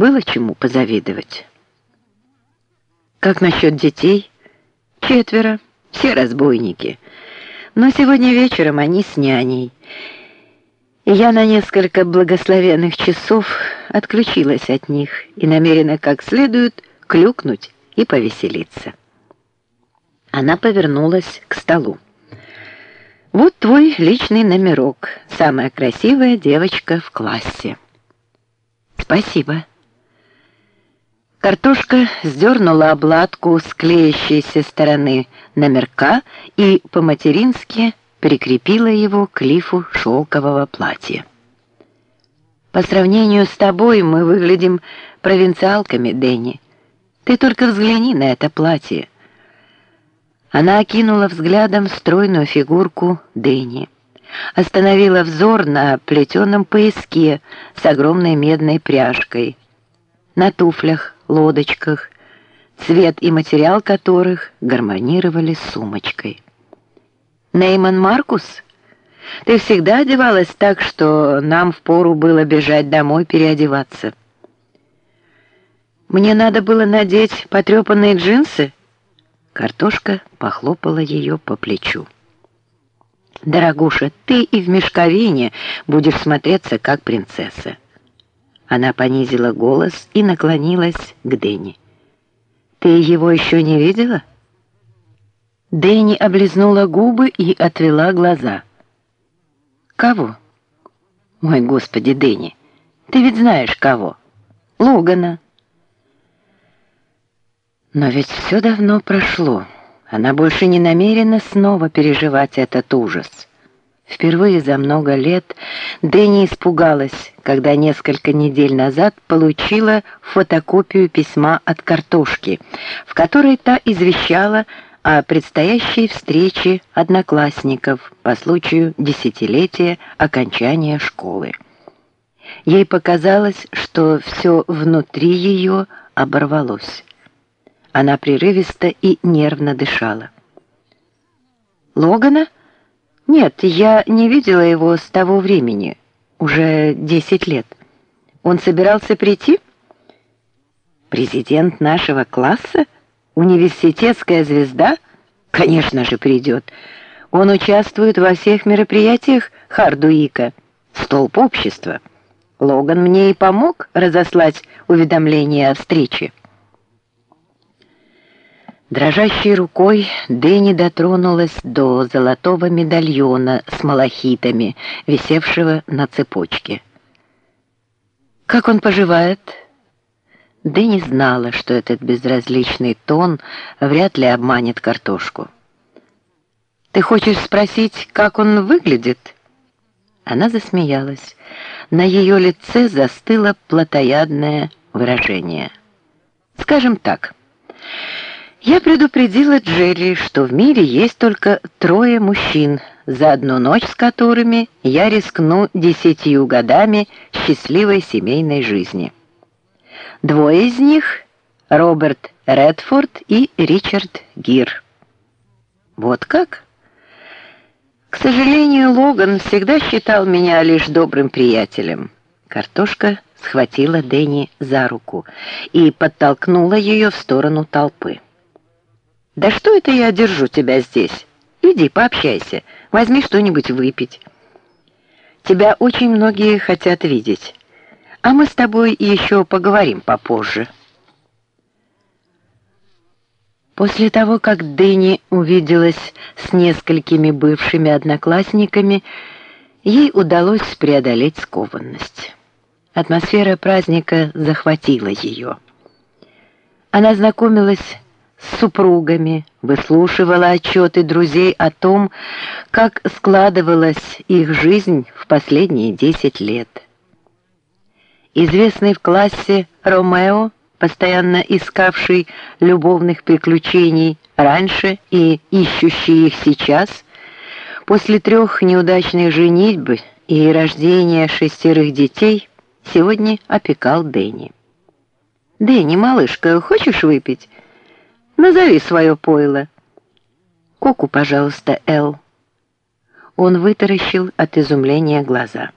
Было чему позавидовать. Как насчет детей? Четверо, все разбойники. Но сегодня вечером они с няней. И я на несколько благословенных часов отключилась от них и намерена как следует клюкнуть и повеселиться. Она повернулась к столу. «Вот твой личный номерок, самая красивая девочка в классе». «Спасибо». Картошка сдернула обладку с клеящейся стороны номерка и по-матерински прикрепила его к лифу шелкового платья. «По сравнению с тобой мы выглядим провинциалками, Дэнни. Ты только взгляни на это платье». Она окинула взглядом стройную фигурку Дэнни. Остановила взор на плетеном пояске с огромной медной пряжкой, на туфлях, лодочках, цвет и материал которых гармонировали с сумочкой. «Нейман Маркус, ты всегда одевалась так, что нам впору было бежать домой переодеваться». «Мне надо было надеть потрепанные джинсы?» Картошка похлопала ее по плечу. «Дорогуша, ты и в мешковине будешь смотреться как принцесса». Она понизила голос и наклонилась к Дэнни. «Ты его еще не видела?» Дэнни облизнула губы и отвела глаза. «Кого?» «Мой господи, Дэнни, ты ведь знаешь кого?» «Логана». Но ведь все давно прошло. Она больше не намерена снова переживать этот ужас. Впервые за много лет Дэнни испугалась, когда несколько недель назад получила фотокопию письма от картошки, в которой та извещала о предстоящей встрече одноклассников по случаю десятилетия окончания школы. Ей показалось, что все внутри ее оборвалось. Она прерывисто и нервно дышала. «Логана? Нет, я не видела его с того времени, уже десять лет. Он собирался прийти?» «Президент нашего класса? Университетская звезда? Конечно же, придет. Он участвует во всех мероприятиях Хардуика, столб общества. Логан мне и помог разослать уведомление о встрече». Дрожащей рукой Дэнни дотронулась до золотого медальона с малахитами, висевшего на цепочке. «Как он поживает?» Дэнни знала, что этот безразличный тон вряд ли обманет картошку. «Ты хочешь спросить, как он выглядит?» Она засмеялась. На ее лице застыло плотоядное выражение. «Скажем так...» Я предупредила Джерри, что в мире есть только трое мужчин, за одну ночь с которыми я рискну десятью годами счастливой семейной жизни. Двое из них — Роберт Редфорд и Ричард Гир. Вот как? К сожалению, Логан всегда считал меня лишь добрым приятелем. Картошка схватила Дэнни за руку и подтолкнула ее в сторону толпы. «Да что это я держу тебя здесь? Иди, пообщайся, возьми что-нибудь выпить. Тебя очень многие хотят видеть, а мы с тобой еще поговорим попозже». После того, как Дэнни увиделась с несколькими бывшими одноклассниками, ей удалось преодолеть скованность. Атмосфера праздника захватила ее. Она знакомилась с супругами, выслушивала отчеты друзей о том, как складывалась их жизнь в последние десять лет. Известный в классе Ромео, постоянно искавший любовных приключений раньше и ищущий их сейчас, после трех неудачных женитьб и рождения шестерых детей, сегодня опекал Дэнни. «Дэнни, малышка, хочешь выпить?» Назови свое пойло. Коку, пожалуйста, Эл. Он вытаращил от изумления глаза.